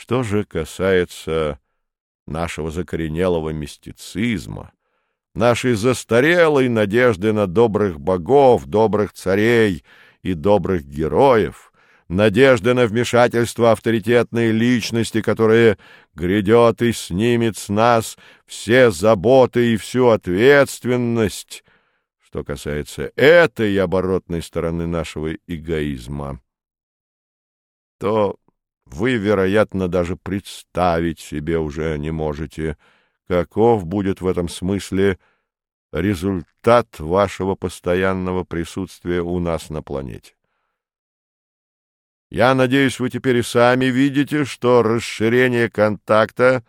Что же касается нашего закоренелого мистицизма, нашей застарелой надежды на добрых богов, добрых царей и добрых героев, надежды на вмешательство авторитетной личности, которая грядет и снимет с нас все заботы и всю ответственность, что касается этой оборотной стороны нашего эгоизма, то вы, вероятно, даже представить себе уже не можете, каков будет в этом смысле результат вашего постоянного присутствия у нас на планете. Я надеюсь, вы теперь и сами видите, что расширение контакта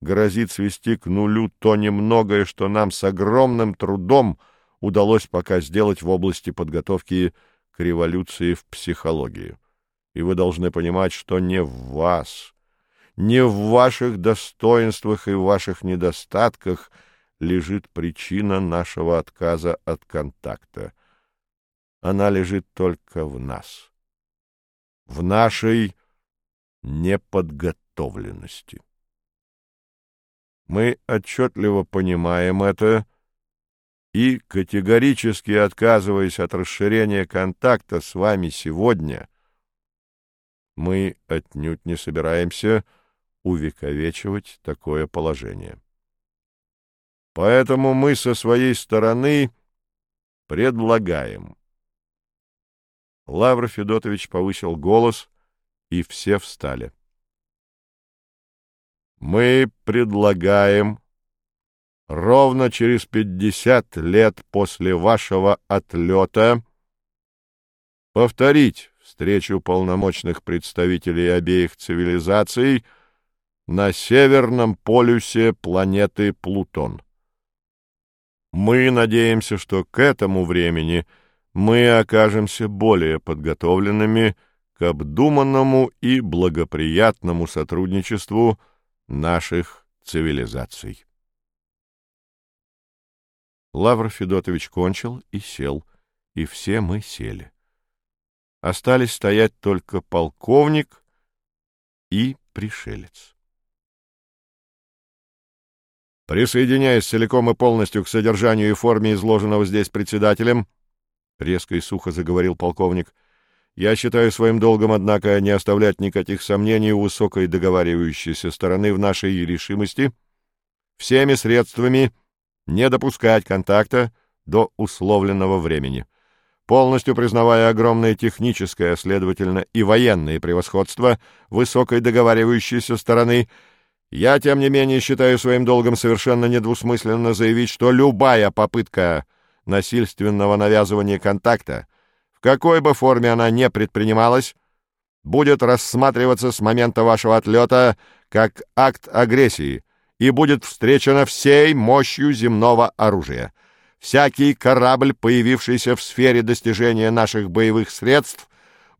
грозит свести к нулю то немногое, что нам с огромным трудом удалось пока сделать в области подготовки к революции в психологии и вы должны понимать, что не в вас, не в ваших достоинствах и ваших недостатках лежит причина нашего отказа от контакта. Она лежит только в нас, в нашей неподготовленности. Мы отчетливо понимаем это и, категорически отказываясь от расширения контакта с вами сегодня, мы отнюдь не собираемся увековечивать такое положение. Поэтому мы со своей стороны предлагаем. Лавр Федотович повысил голос, и все встали. Мы предлагаем ровно через пятьдесят лет после вашего отлета повторить встречу полномочных представителей обеих цивилизаций на северном полюсе планеты Плутон. Мы надеемся, что к этому времени мы окажемся более подготовленными к обдуманному и благоприятному сотрудничеству наших цивилизаций. Лавр Федотович кончил и сел, и все мы сели. Остались стоять только полковник и пришелец. Присоединяясь целиком и полностью к содержанию и форме изложенного здесь председателем, резко и сухо заговорил полковник, я считаю своим долгом, однако, не оставлять никаких сомнений у высокой договаривающейся стороны в нашей решимости всеми средствами не допускать контакта до условленного времени полностью признавая огромное техническое, следовательно, и военное превосходство высокой договаривающейся стороны, я, тем не менее, считаю своим долгом совершенно недвусмысленно заявить, что любая попытка насильственного навязывания контакта, в какой бы форме она не предпринималась, будет рассматриваться с момента вашего отлета как акт агрессии и будет встречена всей мощью земного оружия — всякий корабль, появившийся в сфере достижения наших боевых средств,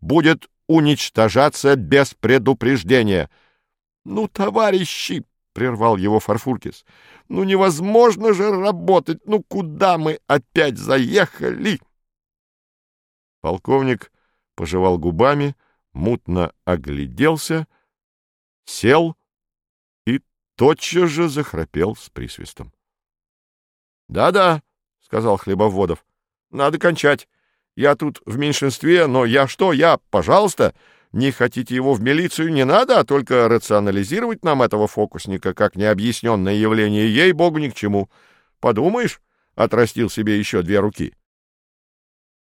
будет уничтожаться без предупреждения. — Ну, товарищи, — прервал его Фарфуркис, — ну невозможно же работать, ну куда мы опять заехали? Полковник пожевал губами, мутно огляделся, сел и тотчас же захрапел с присвистом. «Да — Да-да, сказал Хлебоводов. — Надо кончать. Я тут в меньшинстве, но я что, я, пожалуйста, не хотите его в милицию, не надо, а только рационализировать нам этого фокусника как необъясненное явление, ей-богу, ни к чему. Подумаешь, отрастил себе еще две руки.